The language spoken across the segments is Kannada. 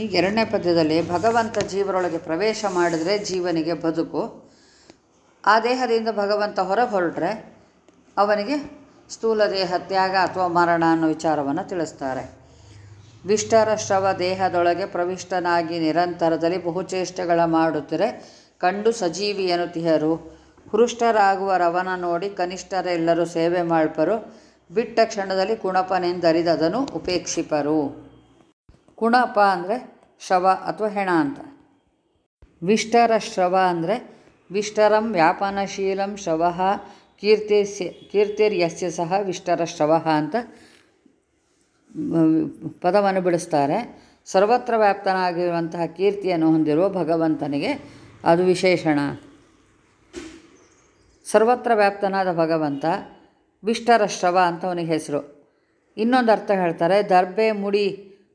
ಈಗ ಎರಡನೇ ಪದ್ಯದಲ್ಲಿ ಭಗವಂತ ಜೀವರೊಳಗೆ ಪ್ರವೇಶ ಮಾಡಿದರೆ ಜೀವನಿಗೆ ಬದುಕು. ಆ ದೇಹದಿಂದ ಭಗವಂತ ಹೊರ ಹೊರಟ್ರೆ ಅವನಿಗೆ ಸ್ಥೂಲ ದೇಹ ತ್ಯಾಗ ಅಥವಾ ಮರಣ ಅನ್ನೋ ವಿಚಾರವನ್ನು ತಿಳಿಸ್ತಾರೆ. ವಿಷ್ಟರ ಶ್ರವ ದೇಹದೊಳಗೆ ಪ್ರವಿಷ್ಟನಾಗಿ ನಿರಂತರದಲ್ಲಿ ಬಹುಚೇಷ್ಟೆಗಳ ಮಾಡುತ್ತರೆ ಕಂಡು ಸಜೀವಿಯನ್ನು ತಿಹರು ಹೃಷ್ಟರಾಗುವ ರವನ ನೋಡಿ ಕನಿಷ್ಠರೆಲ್ಲರೂ ಸೇವೆ ಮಾಡ್ಪರು. ಬಿಟ್ಟ ಕ್ಷಣದಲ್ಲಿ ಕುಣಪನೆಂದರಿದದನು ಉಪೇಕ್ಷಿಪರು. ಕುಣಪ ಅಂದರೆ ಶವ ಅಥವಾ ಹೆಣ ಅಂತ. ವಿಷ್ಟರ ಶ್ರವ ಅಂದರೆ ವಿಷ್ಟರಂ ವ್ಯಾಪನಶೀಲಂ ಶವ ಕೀರ್ತಿಸ್ಯ, ಕೀರ್ತಿರ್ಯಸ್ಯ ಸಹ ವಿಷ್ಟರ ಶ್ರವ ಅಂತ ಪದವನ್ನು ಬಿಡಿಸ್ತಾರೆ. ಸರ್ವತ್ರ ವ್ಯಾಪ್ತನಾಗಿರುವಂತಹ ಕೀರ್ತಿಯನ್ನು ಹೊಂದಿರುವ ಭಗವಂತನಿಗೆ ಅದು ವಿಶೇಷಣ. ಸರ್ವತ್ರ ವ್ಯಾಪ್ತನಾದ ಭಗವಂತ ವಿಷ್ಟರ ಶ್ರವ ಅಂತ ಅವನಿಗೆ ಹೆಸರು. ಇನ್ನೊಂದು ಅರ್ಥ ಹೇಳ್ತಾರೆ ದರ್ಬೆ ಮುಡಿ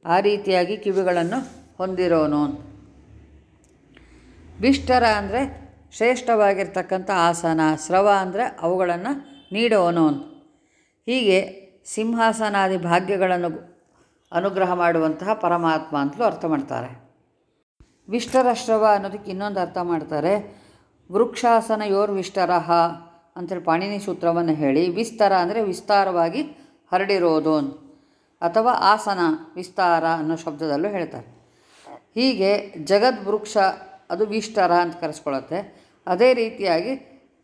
ಆ ರೀತಿಯಾಗಿ ಕಿವಿಗಳನ್ನು ಹೊಂದಿರೋನು. ಬಿಷ್ಟರ ಅಂದರೆ ಶ್ರೇಷ್ಠವಾಗಿರ್ತಕ್ಕಂಥ ಆಸನ, ಸ್ರವ ಅಂದರೆ ಅವುಗಳನ್ನು ನೀಡೋನು. ಹೀಗೆ ಸಿಂಹಾಸನಾದಿ ಭಾಗ್ಯಗಳನ್ನು ಅನುಗ್ರಹ ಮಾಡುವಂತಹ ಪರಮಾತ್ಮ ಅಂತಲೂ ಅರ್ಥ ಮಾಡ್ತಾರೆ. ವಿಷ್ಟರ ಶ್ರವ ಅನ್ನೋದಕ್ಕೆ ಇನ್ನೊಂದು ಅರ್ಥ ಮಾಡ್ತಾರೆ. ವೃಕ್ಷಾಸನ ಯೋರ್ ವಿಷ್ಟರಹ ಅಂತೇಳಿ ಪಾಣಿನಿ ಸೂತ್ರವನ್ನು ಹೇಳಿ ವಿಸ್ತಾರ ಅಂದರೆ ವಿಸ್ತಾರವಾಗಿ ಹರಡಿರೋದು. ಅಥವಾ ಆಸನ, ವಿಸ್ತಾರ ಅನ್ನೋ ಶಬ್ದದಲ್ಲೂ ಹೇಳ್ತಾರೆ. ಹೀಗೆ ಜಗದ್ವೃಕ್ಷ ಅದು ವಿಷ್ಟರ ಅಂತ ಕರೆಸ್ಕೊಳ್ಳುತ್ತೆ ಅದೇ ರೀತಿಯಾಗಿ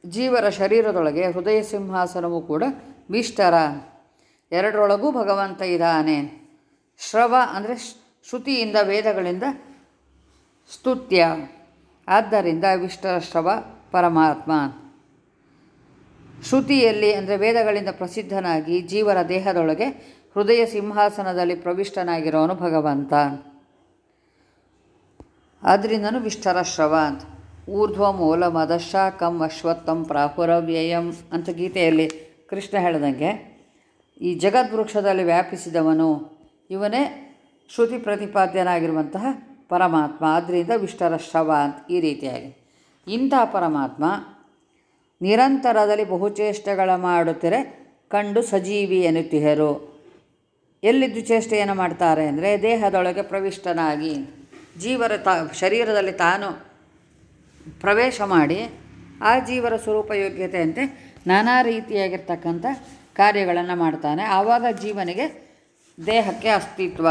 ಜೀವರ ಶರೀರದೊಳಗೆ ಹೃದಯ ಸಿಂಹಾಸನವೂ ಕೂಡ ವಿಷ್ಟರ ಎರಡರೊಳಗೂ ಭಗವಂತ ಇದ್ದಾನೆ. ಶ್ರವ ಅಂದರೆ ಶ್ರುತಿಯಿಂದ ವೇದಗಳಿಂದ ಸ್ತುತ್ಯ. ಆದ್ದರಿಂದ ವಿಷ್ಟರ ಶ್ರವ ಪರಮಾತ್ಮ. ಶ್ರುತಿಯಲ್ಲಿ ಅಂದರೆ ವೇದಗಳಿಂದ ಪ್ರಸಿದ್ಧನಾಗಿ ಜೀವರ ದೇಹದೊಳಗೆ ಹೃದಯ ಸಿಂಹಾಸನದಲ್ಲಿ ಪ್ರವಿಷ್ಟನಾಗಿರೋನು ಭಗವಂತ. ಆದ್ದರಿಂದನೂ ವಿಷ್ಠರ ಅಂತ. ಊರ್ಧ್ವ ಮೂಲ ಮದಶ ಕಂ ಅಶ್ವತ್ಥಂ ಪ್ರಾಹುರವ್ಯಯಂ ಅಂತ ಗೀತೆಯಲ್ಲಿ ಕೃಷ್ಣ ಹೇಳಿದಂಗೆ, ಈ ಜಗದ್ವೃಕ್ಷದಲ್ಲಿ ವ್ಯಾಪಿಸಿದವನು ಇವನೇ ಶ್ರುತಿ ಪ್ರತಿಪಾದ್ಯನಾಗಿರುವಂತಹ ಪರಮಾತ್ಮ. ಆದ್ದರಿಂದ ವಿಷ್ಠರ ಅಂತ ಈ ರೀತಿಯಾಗಿ. ಇಂಥ ಪರಮಾತ್ಮ ನಿರಂತರದಲ್ಲಿ ಬಹುಚೇಷ್ಟೆಗಳ ಮಾಡುತ್ತಿರೆ ಕಂಡು ಸಜೀವಿ ಎನ್ನುತ್ತಿಹರು. ಎಲ್ಲಿದ್ದು ಚೇಷ್ಟೆಯನ್ನು ಮಾಡ್ತಾರೆ ಅಂದರೆ ದೇಹದೊಳಗೆ ಪ್ರವಿಷ್ಟನಾಗಿ ಜೀವರ ತಾ, ಶರೀರದಲ್ಲಿ ತಾನು ಪ್ರವೇಶ ಮಾಡಿ ಆ ಜೀವರ ಸ್ವರೂಪ ಯೋಗ್ಯತೆಯಂತೆ ನಾನಾ ರೀತಿಯಾಗಿರ್ತಕ್ಕಂಥ ಕಾರ್ಯಗಳನ್ನು ಮಾಡ್ತಾನೆ. ಆವಾಗ ಜೀವನಿಗೆ ದೇಹಕ್ಕೆ ಅಸ್ತಿತ್ವ.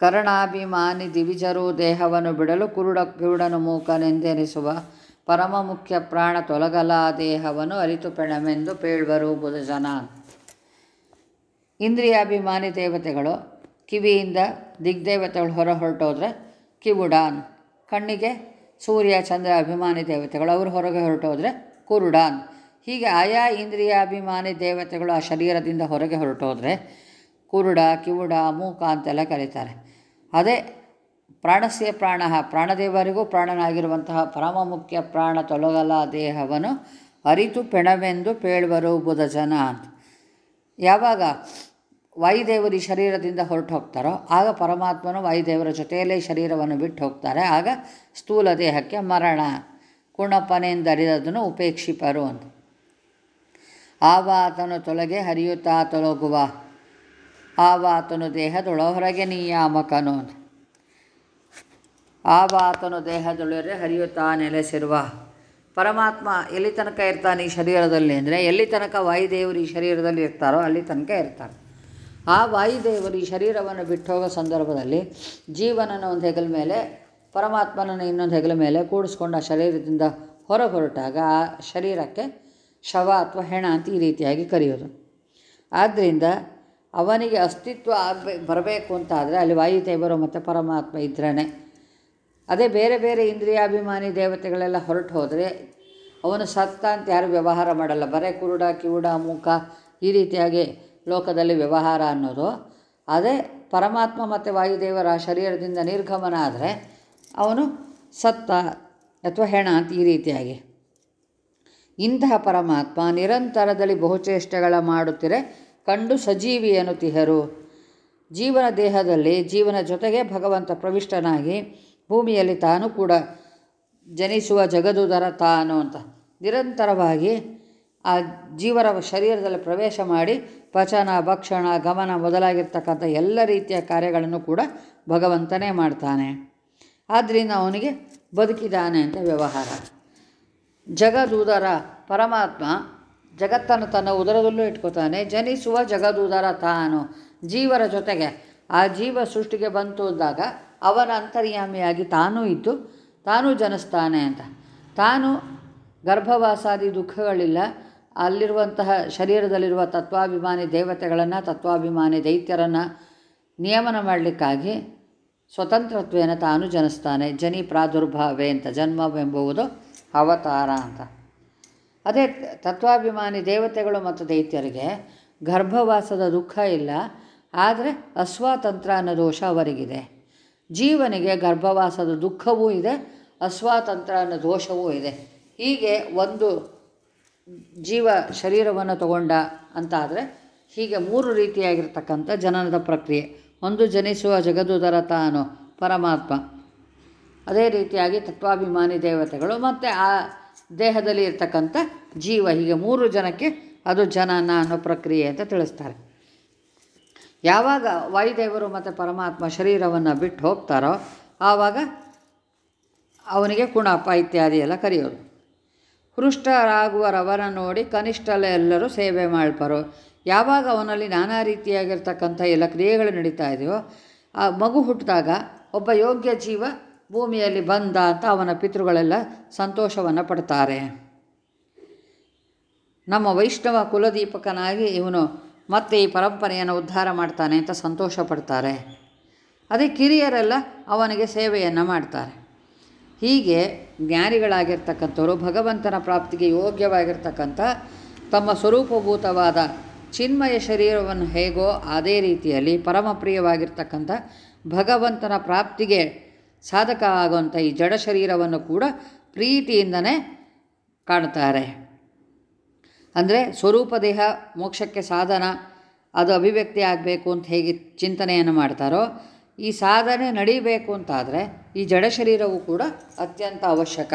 ಕರ್ಣಾಭಿಮಾನಿ ದಿವಿಜರು ದೇಹವನ್ನು ಬಿಡಲು ಕುರುಡ, ಕಿರುಡನು ಮೂಕನೆಂದೆನಿಸುವ ಪರಮ ಮುಖ್ಯ ಪ್ರಾಣ ತೊಲಗಲ ದೇಹವನ್ನು ಅರಿತು ಪೆಣಮೆಂದು ಪೇಳ್ವರು ಬುಧ ಜನ ಇಂದ್ರಿಯಾಭಿಮಾನಿ ದೇವತೆಗಳು ಕಿವಿಯಿಂದ ದಿಗ್ದೇವತೆಗಳು ಹೊರ ಹೊರಟೋದ್ರೆ ಕಿವುಡಾನ್. ಕಣ್ಣಿಗೆ ಸೂರ್ಯ, ಚಂದ್ರ, ಅಭಿಮಾನಿ ದೇವತೆಗಳು, ಅವರು ಹೊರಗೆ ಹೊರಟೋದ್ರೆ ಕುರುಡಾನ್. ಹೀಗೆ ಆಯಾ ಇಂದ್ರಿಯಾಭಿಮಾನಿ ದೇವತೆಗಳು ಆ ಶರೀರದಿಂದ ಹೊರಗೆ ಹೊರಟೋದ್ರೆ ಕುರುಡ, ಕಿವುಡ, ಮೂಕ ಅಂತೆಲ್ಲ ಕರೀತಾರೆ. ಅದೇ ಪ್ರಾಣಸ್ಯ ಪ್ರಾಣ, ಪ್ರಾಣದೇವರಿಗೂ ಪ್ರಾಣನಾಗಿರುವಂತಹ ಪರಮ ಮುಖ್ಯ ಪ್ರಾಣ ತೊಲಗಲ ದೇಹವನ್ನು ಅರಿತು, ಪೆಣವೆಂದು ಬುಧ ಜನ ಅಂತ. ಯಾವಾಗ ವಾಯುದೇವರು ಈ ಶರೀರದಿಂದ ಹೊರಟು ಹೋಗ್ತಾರೋ ಆಗ ಪರಮಾತ್ಮನು ವಾಯುದೇವರ ಜೊತೆಯಲ್ಲೇ ಶರೀರವನ್ನು ಬಿಟ್ಟು ಹೋಗ್ತಾರೆ. ಆಗ ಸ್ಥೂಲ ದೇಹಕ್ಕೆ ಮರಣ ಕುಣಪನೆಂದರಿದದನ್ನು ಉಪೇಕ್ಷಿಪರು ಅಂತ ಆವಾತನು ತೊಲಗೆ ಹರಿಯುತ್ತಾ ತೊಲಗುವ, ಆವಾತನು ದೇಹದೊಳ ಹೊರಗೆ ನಿಯಾಮಕನು ಅಂತ ಆವಾತನು ದೇಹದೊಳರೆ ಹರಿಯುತ್ತಾ ನೆಲೆಸಿರುವ ಪರಮಾತ್ಮ ಎಲ್ಲಿ ತನಕ ಇರ್ತಾನೆ ಈ ಶರೀರದಲ್ಲಿ ಅಂದರೆ, ಎಲ್ಲಿ ತನಕ ವಾಯುದೇವರು ಈ ಶರೀರದಲ್ಲಿ ಇರ್ತಾರೋ ಅಲ್ಲಿ ತನಕ ಇರ್ತಾರೆ ಆ ವಾಯುದೇವರು ಈ ಶರೀರವನ್ನು ಬಿಟ್ಟು ಹೋಗೋ ಸಂದರ್ಭದಲ್ಲಿ ಜೀವನನ ಒಂದು ಹೆಗಲ ಮೇಲೆ, ಪರಮಾತ್ಮನನ್ನು ಇನ್ನೊಂದು ಹೆಗಲ ಮೇಲೆ ಕೂಡಿಸ್ಕೊಂಡು ಆ ಶರೀರದಿಂದ ಹೊರ ಹೊರಟಾಗ ಆ ಶರೀರಕ್ಕೆ ಶವ ಅಥವಾ ಹೆಣ ಅಂತ ಈ ರೀತಿಯಾಗಿ ಕರೆಯೋದು. ಆದ್ದರಿಂದ ಅವನಿಗೆ ಅಸ್ತಿತ್ವ ಆಗಬೇ, ಬರಬೇಕು ಅಂತಾದರೆ ಅಲ್ಲಿ ವಾಯುದೇವರು ಮತ್ತು ಪರಮಾತ್ಮ ಇದ್ರೇ ಅದೇ ಬೇರೆ ಬೇರೆ ಇಂದ್ರಿಯಾಭಿಮಾನಿ ದೇವತೆಗಳೆಲ್ಲ ಹೊರಟು ಹೋದರೆ ಅವನು ಸತ್ತ ಅಂತ ಯಾರು ವ್ಯವಹಾರ ಮಾಡಲ್ಲ. ಬರೇ ಕುರುಡ, ಕಿವುಡ, ಮೂಕ ಈ ರೀತಿಯಾಗಿ ಲೋಕದಲ್ಲಿ ವ್ಯವಹಾರ ಅನ್ನೋದು. ಅದೇ ಪರಮಾತ್ಮ ಮತ್ತು ವಾಯುದೇವರ ಶರೀರದಿಂದ ನಿರ್ಗಮನ ಆದರೆ ಅವನು ಸತ್ತ ಅಥವಾ ಹೆಣ ಅಂತ ಈ ರೀತಿಯಾಗಿ. ಇಂತಹ ಪರಮಾತ್ಮ ನಿರಂತರದಲ್ಲಿ ಬಹುಚೇಷ್ಟೆಗಳ ಮಾಡುತ್ತಿರೆ ಕಂಡು ಸಜೀವಿ ಎನ್ನುತ್ತಿಹರು. ಜೀವನ ದೇಹದಲ್ಲಿ ಜೀವನ ಜೊತೆಗೆ ಭಗವಂತ ಪ್ರವಿಷ್ಟನಾಗಿ ಭೂಮಿಯಲ್ಲಿ ತಾನು ಕೂಡ ಜನಿಸುವ ಜಗದುದರ ತಾನು ಅಂತ. ನಿರಂತರವಾಗಿ ಆ ಜೀವರ ಶರೀರದಲ್ಲಿ ಪ್ರವೇಶ ಮಾಡಿ ಪಚನ, ಭಕ್ಷಣ, ಗಮನ ಮೊದಲಾಗಿರ್ತಕ್ಕಂಥ ಎಲ್ಲ ರೀತಿಯ ಕಾರ್ಯಗಳನ್ನು ಕೂಡ ಭಗವಂತನೇ ಮಾಡ್ತಾನೆ. ಆದ್ದರಿಂದ ಅವನಿಗೆ ಬದುಕಿದ್ದಾನೆ ಅಂತ ವ್ಯವಹಾರ. ಜಗದೂದರ ಪರಮಾತ್ಮ ಜಗತ್ತನ್ನು ತನ್ನ ಉದರದಲ್ಲೂ ಇಟ್ಕೋತಾನೆ. ಜನಿಸುವ ಜಗದೂದರ ತಾನು. ಜೀವರ ಜೊತೆಗೆ ಆ ಜೀವ ಸೃಷ್ಟಿಗೆ ಬಂತು ಅಂದಾಗ ಅವನ ಅಂತರ್ಯಾಮಿಯಾಗಿ ತಾನೂ ಇದ್ದು ತಾನೂ ಜನಿಸ್ತಾನೆ ಅಂತ. ತಾನು ಗರ್ಭವಾಸಾದಿ ದುಃಖಗಳಿಲ್ಲ. ಅಲ್ಲಿರುವಂತಹ ಶರೀರದಲ್ಲಿರುವ ತತ್ವಾಭಿಮಾನಿ ದೇವತೆಗಳನ್ನು, ತತ್ವಾಭಿಮಾನಿ ದೈತ್ಯರನ್ನು ನಿಯಮನ ಮಾಡಲಿಕ್ಕಾಗಿ ಸ್ವತಂತ್ರತ್ವೇನ ತಾನು ಜನಿಸ್ತಾನೆ. ಜನಿ ಪ್ರಾದುರ್ಭಾವೆ ಅಂತ ಜನ್ಮವೆಂಬುವುದು ಅವತಾರ ಅಂತ. ಅದೇ ತತ್ವಾಭಿಮಾನಿ ದೇವತೆಗಳು ಮತ್ತು ದೈತ್ಯರಿಗೆ ಗರ್ಭವಾಸದ ದುಃಖ ಇಲ್ಲ, ಆದರೆ ಅಸ್ವಾತಂತ್ರ ಅನ್ನೋ ದೋಷ ಅವರಿಗಿದೆ. ಜೀವನಿಗೆ ಗರ್ಭವಾಸದ ದುಃಖವೂ ಇದೆ, ಅಸ್ವಾತಂತ್ರ ಅನ್ನೋ ದೋಷವೂ ಇದೆ. ಹೀಗೆ ಒಂದು ಜೀವ ಶರೀರವನ್ನು ತಗೊಂಡ ಅಂತಾದರೆ ಹೀಗೆ ಮೂರು ರೀತಿಯಾಗಿರ್ತಕ್ಕಂಥ ಜನನದ ಪ್ರಕ್ರಿಯೆ. ಒಂದು ಜನಿಸುವ ಜಗದುದರ ತಾನು ಪರಮಾತ್ಮ. ಅದೇ ರೀತಿಯಾಗಿ ತತ್ವಾಭಿಮಾನಿ ದೇವತೆಗಳು ಮತ್ತು ಆ ದೇಹದಲ್ಲಿ ಇರ್ತಕ್ಕಂಥ ಜೀವ. ಹೀಗೆ ಮೂರು ಜನಕ್ಕೆ ಅದು ಜನನ ಅನ್ನೋ ಪ್ರಕ್ರಿಯೆ ಅಂತ ತಿಳಿಸ್ತಾರೆ. ಯಾವಾಗ ವಾಯುದೇವರು ಮತ್ತು ಪರಮಾತ್ಮ ಶರೀರವನ್ನು ಬಿಟ್ಟು ಹೋಗ್ತಾರೋ ಆವಾಗ ಅವನಿಗೆ ಕುಣಪ ಇತ್ಯಾದಿ ಎಲ್ಲ ಕರೆಯೋದು. ಹೃಷ್ಟರಾಗುವರವರ ನೋಡಿ ಕನಿಷ್ಠಲ್ಲ ಎಲ್ಲರೂ ಸೇವೆ ಮಾಡ್ಪರು. ಯಾವಾಗ ಅವನಲ್ಲಿ ನಾನಾ ರೀತಿಯಾಗಿರ್ತಕ್ಕಂಥ ಎಲ್ಲ ಕ್ರಿಯೆಗಳು ನಡೀತಾ ಇದೆಯೋ, ಆ ಮಗು ಹುಟ್ಟಿದಾಗ ಒಬ್ಬ ಯೋಗ್ಯ ಜೀವ ಭೂಮಿಯಲ್ಲಿ ಬಂದ ಅಂತ ಅವನ ಪಿತೃಗಳೆಲ್ಲ ಸಂತೋಷವನ್ನು ಪಡ್ತಾರೆ. ನಮ್ಮ ವೈಷ್ಣವ ಕುಲದೀಪಕನಾಗಿ ಇವನು ಮತ್ತೆ ಈ ಪರಂಪರೆಯನ್ನು ಉದ್ಧಾರ ಮಾಡ್ತಾನೆ ಅಂತ ಸಂತೋಷ ಪಡ್ತಾರೆ ಅದೇ ಕಿರಿಯರೆಲ್ಲ ಅವನಿಗೆ ಸೇವೆಯನ್ನು ಮಾಡ್ತಾರೆ. ಹೀಗೆ ಜ್ಞಾನಿಗಳಾಗಿರ್ತಕ್ಕಂಥವರು ಭಗವಂತನ ಪ್ರಾಪ್ತಿಗೆ ಯೋಗ್ಯವಾಗಿರ್ತಕ್ಕಂಥ ತಮ್ಮ ಸ್ವರೂಪಭೂತವಾದ ಚಿನ್ಮಯ ಶರೀರವನ್ನು ಹೇಗೋ ಅದೇ ರೀತಿಯಲ್ಲಿ ಪರಮಪ್ರಿಯವಾಗಿರ್ತಕ್ಕಂಥ ಭಗವಂತನ ಪ್ರಾಪ್ತಿಗೆ ಸಾಧಕ ಆಗುವಂಥ ಈ ಜಡ ಶರೀರವನ್ನು ಕೂಡ ಪ್ರೀತಿಯಿಂದನೇ ಕಾಣ್ತಾರೆ ಅಂದರೆ ಸ್ವರೂಪ ದೇಹ ಮೋಕ್ಷಕ್ಕೆ ಸಾಧನ, ಅದು ಅಭಿವ್ಯಕ್ತಿ ಆಗಬೇಕು ಅಂತ ಹೇಗೆ ಚಿಂತನೆಯನ್ನು ಮಾಡ್ತಾರೋ ಈ ಸಾಧನೆ ನಡೀಬೇಕು ಅಂತಾದರೆ ಈ ಜಡ ಶರೀರವು ಕೂಡ ಅತ್ಯಂತ ಅವಶ್ಯಕ.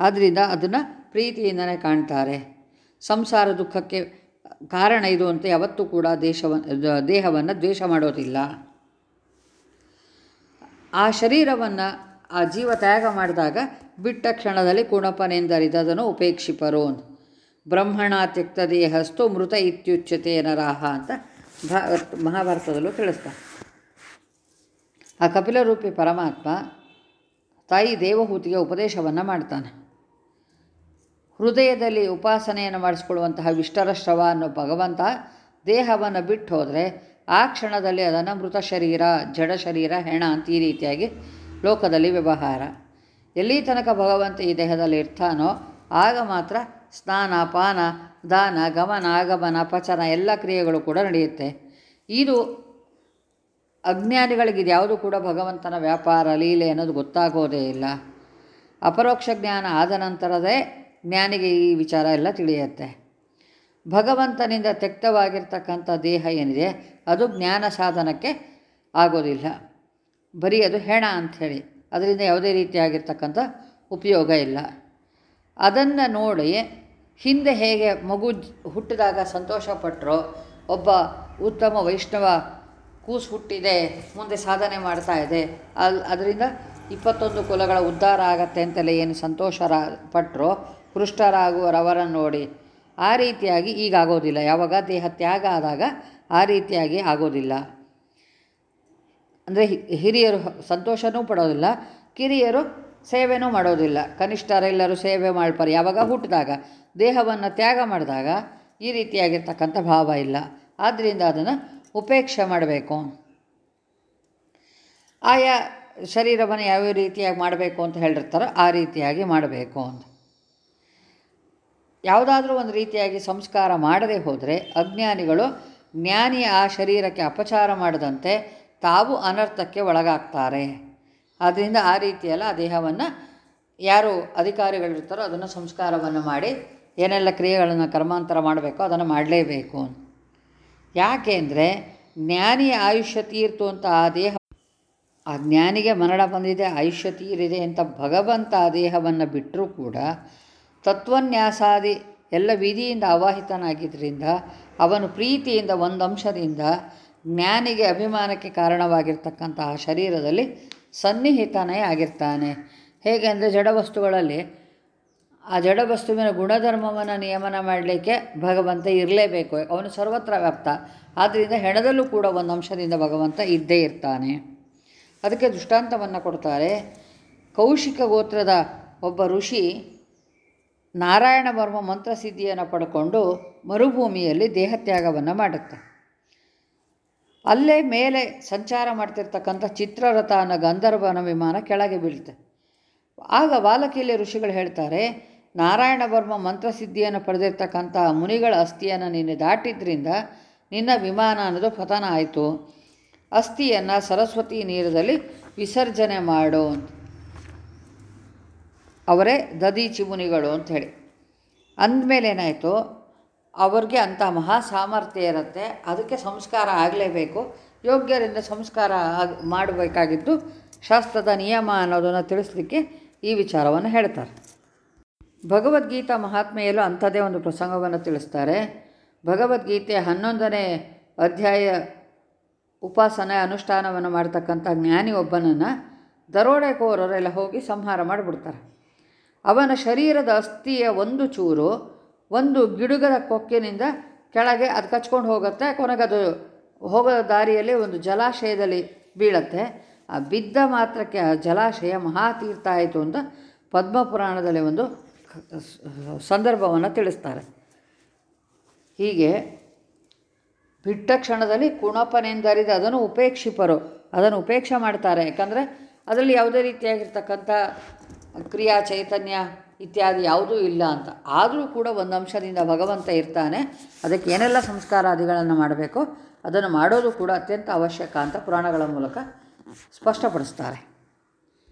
ಆದ್ದರಿಂದ ಅದನ್ನು ಪ್ರೀತಿಯಿಂದನೇ ಕಾಣ್ತಾರೆ. ಸಂಸಾರ ದುಃಖಕ್ಕೆ ಕಾರಣ ಇದು ಅಂತ ಯಾವತ್ತೂ ಕೂಡ ದೇಶವನ್ನು ದೇಹವನ್ನು ದ್ವೇಷ ಮಾಡೋದಿಲ್ಲ. ಆ ಶರೀರವನ್ನು ಆ ಜೀವ ತ್ಯಾಗ ಮಾಡಿದಾಗ ಬಿಟ್ಟ ಕ್ಷಣದಲ್ಲಿ ಕುಣಪನೆಂದರಿದದನ್ನು ಉಪೇಕ್ಷಿಪರು ಅಂತ. ಬ್ರಹ್ಮಣ ತ್ಯಕ್ತ ದೇಹಸ್ತು ಮೃತ ಇತ್ಯುಚ್ಯತೆ ಏನರಾಹ ಅಂತ ಮಹಾಭಾರತದಲ್ಲೂ ತಿಳಿಸ್ತಾರೆ. ಆ ಕಪಿಲರೂಪಿ ಪರಮಾತ್ಮ ತಾಯಿ ದೇವಹೂತಿಗೆ ಉಪದೇಶವನ್ನು ಮಾಡ್ತಾನೆ. ಹೃದಯದಲ್ಲಿ ಉಪಾಸನೆಯನ್ನು ಮಾಡಿಸ್ಕೊಳ್ಳುವಂತಹ ವಿಷ್ಟರಶ್ರವ ಅನ್ನೋ ಭಗವಂತ ದೇಹವನ್ನು ಬಿಟ್ಟು ಹೋದರೆ ಆ ಕ್ಷಣದಲ್ಲಿ ಅದನ್ನು ಮೃತ ಶರೀರ, ಜಡ ಶರೀರ, ಹೆಣ ಅಂತ ಈ ರೀತಿಯಾಗಿ ಲೋಕದಲ್ಲಿ ವ್ಯವಹಾರ. ಎಲ್ಲಿ ತನಕ ಭಗವಂತ ಈ ದೇಹದಲ್ಲಿ ಇರ್ತಾನೋ ಆಗ ಮಾತ್ರ ಸ್ನಾನ, ಪಾನ, ದಾನ ಗಮನ ಆಗಮನ ಪಚನ ಎಲ್ಲ ಕ್ರಿಯೆಗಳು ಕೂಡ ನಡೆಯುತ್ತೆ. ಇದು ಅಜ್ಞಾನಿಗಳಿಗೆ ಇದ್ಯಾವುದು ಕೂಡ ಭಗವಂತನ ವ್ಯಾಪಾರ, ಲೀಲೆ ಅನ್ನೋದು ಗೊತ್ತಾಗೋದೇ ಇಲ್ಲ. ಅಪರೋಕ್ಷ ಜ್ಞಾನ ಆದ ನಂತರದೇ ಜ್ಞಾನಿಗೆ ಈ ವಿಚಾರ ಎಲ್ಲ ತಿಳಿಯುತ್ತೆ. ಭಗವಂತನಿಂದ ತೆಕ್ತವಾಗಿರ್ತಕ್ಕಂಥ ದೇಹ ಏನಿದೆ, ಅದು ಜ್ಞಾನ ಸಾಧನಕ್ಕೆ ಆಗೋದಿಲ್ಲ. ಬರೀ ಅದು ಹೆಣ ಅಂಥೇಳಿ, ಅದರಿಂದ ಯಾವುದೇ ರೀತಿಯಾಗಿರ್ತಕ್ಕಂಥ ಉಪಯೋಗ ಇಲ್ಲ. ಅದನ್ನು ನೋಡಿ ಹಿಂದೆ ಹೇಗೆ ಮಗು ಹುಟ್ಟಿದಾಗ ಸಂತೋಷಪಟ್ಟರೋ ಒಬ್ಬ ಉತ್ತಮ ವೈಷ್ಣವ ಕೂಸು ಹುಟ್ಟಿದೆ, ಮುಂದೆ ಸಾಧನೆ ಮಾಡ್ತಾ ಇದೆ. ಅಲ್ಲಿ ಅದರಿಂದ ಇಪ್ಪತ್ತೊಂದು ಕುಲಗಳ ಉದ್ಧಾರ ಆಗತ್ತೆ ಅಂತೆಲ್ಲ ಏನು ಸಂತೋಷ ಪಟ್ಟರೋ ಹೃಷ್ಟರಾಗುವರವರನ್ನು ನೋಡಿ. ಆ ರೀತಿಯಾಗಿ ಈಗ ಆಗೋದಿಲ್ಲ. ಯಾವಾಗ ದೇಹ ತ್ಯಾಗ ಆದಾಗ ಆ ರೀತಿಯಾಗಿ ಆಗೋದಿಲ್ಲ. ಅಂದರೆ ಹಿರಿಯರು ಸಂತೋಷನೂ ಪಡೋದಿಲ್ಲ, ಕಿರಿಯರು ಸೇವೆನೂ ಮಾಡೋದಿಲ್ಲ. ಕನಿಷ್ಠರೆಲ್ಲರೂ ಸೇವೆ ಮಾಡ್ತಾರೆ. ಯಾವಾಗ ಹುಟ್ಟಿದಾಗ, ದೇಹವನ್ನು ತ್ಯಾಗ ಮಾಡಿದಾಗ ಈ ರೀತಿಯಾಗಿರ್ತಕ್ಕಂಥ ಭಾವ ಇಲ್ಲ. ಆದ್ದರಿಂದ ಅದನ್ನು ಉಪೇಕ್ಷೆ ಮಾಡಬೇಕು. ಆಯಾ ಶರೀರವನ್ನು ಯಾವ್ಯಾವ ರೀತಿಯಾಗಿ ಮಾಡಬೇಕು ಅಂತ ಹೇಳಿರ್ತಾರೋ ಆ ರೀತಿಯಾಗಿ ಮಾಡಬೇಕು ಅಂತ. ಯಾವುದಾದ್ರೂ ಒಂದು ರೀತಿಯಾಗಿ ಸಂಸ್ಕಾರ ಮಾಡದೇ ಹೋದರೆ ಅಜ್ಞಾನಿಗಳು ಜ್ಞಾನಿಯ ಆ ಶರೀರಕ್ಕೆ ಅಪಚಾರ ಮಾಡದಂತೆ ತಾವು ಅನರ್ಥಕ್ಕೆ ಒಳಗಾಗ್ತಾರೆ. ಆದ್ದರಿಂದ ಆ ರೀತಿಯಲ್ಲ ಆ ದೇಹವನ್ನು ಯಾರು ಅಧಿಕಾರಿಗಳಿರ್ತಾರೋ ಅದನ್ನು ಸಂಸ್ಕಾರವನ್ನು ಮಾಡಿ ಏನೆಲ್ಲ ಕ್ರಿಯೆಗಳನ್ನು ಕರ್ಮಾಂತರ ಮಾಡಬೇಕೋ ಅದನ್ನು ಮಾಡಲೇಬೇಕು ಯಾಕೆ ಅಂದರೆ ಜ್ಞಾನಿಯ ಆಯುಷ್ಯ ತೀರ್ತು ಅಂತ ಆ ದೇಹ ಆ ಜ್ಞಾನಿಗೆ ಮರಣ ಬಂದಿದೆ, ಆಯುಷ್ಯ ತೀರಿದೆ ಅಂತ ಭಗವಂತ ಆ ದೇಹವನ್ನು ಬಿಟ್ಟರೂ ಕೂಡ ತತ್ವನ್ಯಾಸಾದಿ ಎಲ್ಲ ವಿಧಿಯಿಂದ ಅವಾಹಿತನಾಗಿದ್ದರಿಂದ ಅವನು ಪ್ರೀತಿಯಿಂದ ಒಂದು ಅಂಶದಿಂದ ಜ್ಞಾನಿಗೆ ಅಭಿಮಾನಕ್ಕೆ ಕಾರಣವಾಗಿರ್ತಕ್ಕಂತಹ ಶರೀರದಲ್ಲಿ ಸನ್ನಿಹಿತನೇ ಆಗಿರ್ತಾನೆ. ಹೇಗೆ ಅಂದರೆ ಜಡವಸ್ತುಗಳಲ್ಲಿ ಆ ಜಡ ವಸ್ತುವಿನ ಗುಣಧರ್ಮವನ್ನು ನಿಯಮನ ಮಾಡಲಿಕ್ಕೆ ಭಗವಂತ ಇರಲೇಬೇಕು. ಅವನು ಸರ್ವತ್ರ ವ್ಯಾಪ್ತ. ಆದ್ದರಿಂದ ಹೆಣದಲ್ಲೂ ಕೂಡ ಒಂದು ಅಂಶದಿಂದ ಭಗವಂತ ಇದ್ದೇ ಇರ್ತಾನೆ. ಅದಕ್ಕೆ ದೃಷ್ಟಾಂತವನ್ನು ಕೊಡ್ತಾರೆ. ಕೌಶಿಕ ಗೋತ್ರದ ಒಬ್ಬ ಋಷಿ ನಾರಾಯಣ ವರ್ಮ ಮಂತ್ರಸಿದ್ಧಿಯನ್ನು ಪಡ್ಕೊಂಡು ಮರುಭೂಮಿಯಲ್ಲಿ ದೇಹತ್ಯಾಗವನ್ನು ಮಾಡುತ್ತೆ. ಅಲ್ಲೇ ಮೇಲೆ ಸಂಚಾರ ಮಾಡ್ತಿರ್ತಕ್ಕಂಥ ಚಿತ್ರರಥ ಅನ್ನೋ ಗಂಧರ್ವನ ವಿಮಾನ ಕೆಳಗೆ ಬೀಳುತ್ತೆ. ಆಗ ಬಾಲಕಿಲೆ ಋಷಿಗಳು ಹೇಳ್ತಾರೆ ನಾರಾಯಣ ವರ್ಮ ಮಂತ್ರಸಿದ್ಧಿಯನ್ನು ಪಡೆದಿರ್ತಕ್ಕಂತಹ ಮುನಿಗಳ ಅಸ್ಥಿಯನ್ನು ನೀನು ದಾಟಿದ್ರಿಂದ ನಿನ್ನ ವಿಮಾನ ಅನ್ನೋದು ಪತನ ಆಯಿತು. ಅಸ್ಥಿಯನ್ನು ಸರಸ್ವತಿ ನೀರದಲ್ಲಿ ವಿಸರ್ಜನೆ ಮಾಡು ಅಂತ. ಅವರೇ ದದೀಚಿ ಮುನಿಗಳು ಅಂಥೇಳಿ ಅಂದಮೇಲೆ ಏನಾಯಿತು ಅವ್ರಿಗೆ ಅಂಥ ಮಹಾ ಸಾಮರ್ಥ್ಯ ಇರುತ್ತೆ. ಅದಕ್ಕೆ ಸಂಸ್ಕಾರ ಆಗಲೇಬೇಕು. ಯೋಗ್ಯರಿಂದ ಸಂಸ್ಕಾರ ಮಾಡಬೇಕಾಗಿದ್ದು ಶಾಸ್ತ್ರದ ನಿಯಮ ಅನ್ನೋದನ್ನು ತಿಳಿಸ್ಲಿಕ್ಕೆ ಈ ವಿಚಾರವನ್ನು ಹೇಳ್ತಾರೆ. ಭಗವದ್ಗೀತಾ ಮಹಾತ್ಮೆಯಲ್ಲೂ ಅಂಥದ್ದೇ ಒಂದು ಪ್ರಸಂಗವನ್ನು ತಿಳಿಸ್ತಾರೆ. ಭಗವದ್ಗೀತೆ ಹನ್ನೊಂದನೇ ಅಧ್ಯಾಯ ಉಪಾಸನೆ ಅನುಷ್ಠಾನವನ್ನು ಮಾಡ್ತಕ್ಕಂಥ ಜ್ಞಾನಿ ಒಬ್ಬನನ್ನು ದರೋಡೆಕೋರರೆಲ್ಲ ಹೋಗಿ ಸಂಹಾರ ಮಾಡಿಬಿಡ್ತಾರೆ. ಅವನ ಶರೀರದ ಅಸ್ಥಿಯ ಒಂದು ಚೂರು ಒಂದು ಗಿಡುಗದ ಕೊಕ್ಕಿನಿಂದ ಕೆಳಗೆ ಅದು ಕಚ್ಕೊಂಡು ಹೋಗುತ್ತೆ, ಕೊನೆಗದು ಹೋಗೋ ದಾರಿಯಲ್ಲಿ ಒಂದು ಜಲಾಶಯದಲ್ಲಿ ಬೀಳತ್ತೆ. ಆ ಬಿದ್ದ ಮಾತ್ರಕ್ಕೆ ಆ ಜಲಾಶಯ ಮಹಾತೀರ್ಥ ಆಯಿತು ಅಂತ ಪದ್ಮಪುರಾಣದಲ್ಲಿ ಒಂದು ಸಂದರ್ಭವನ್ನು ತಿಳಿಸ್ತಾರೆ. ಹೀಗೆ ಬಿಟ್ಟ ಕ್ಷಣದಲ್ಲಿ ಕುಣಪನೆಂದರಿದು ಅದನ್ನು ಉಪೇಕ್ಷಿಪರು, ಅದನ್ನು ಉಪೇಕ್ಷೆ ಮಾಡ್ತಾರೆ. ಯಾಕಂದರೆ ಅದರಲ್ಲಿ ಯಾವುದೇ ರೀತಿಯಾಗಿರ್ತಕ್ಕಂಥ ಕ್ರಿಯಾ ಚೈತನ್ಯ ಇತ್ಯಾದಿ ಯಾವುದೂ ಇಲ್ಲ ಅಂತ. ಆದರೂ ಕೂಡ ಒಂದು ಅಂಶದಿಂದ ಭಗವಂತ ಇರ್ತಾನೆ. ಅದಕ್ಕೆ ಏನೆಲ್ಲ ಸಂಸ್ಕಾರಾದಿಗಳನ್ನು ಮಾಡಬೇಕು, ಅದನ್ನು ಮಾಡೋದು ಕೂಡ ಅತ್ಯಂತ ಅವಶ್ಯಕ ಅಂತ ಪುರಾಣಗಳ ಮೂಲಕ ಸ್ಪಷ್ಟಪಡಿಸ್ತಾರೆ.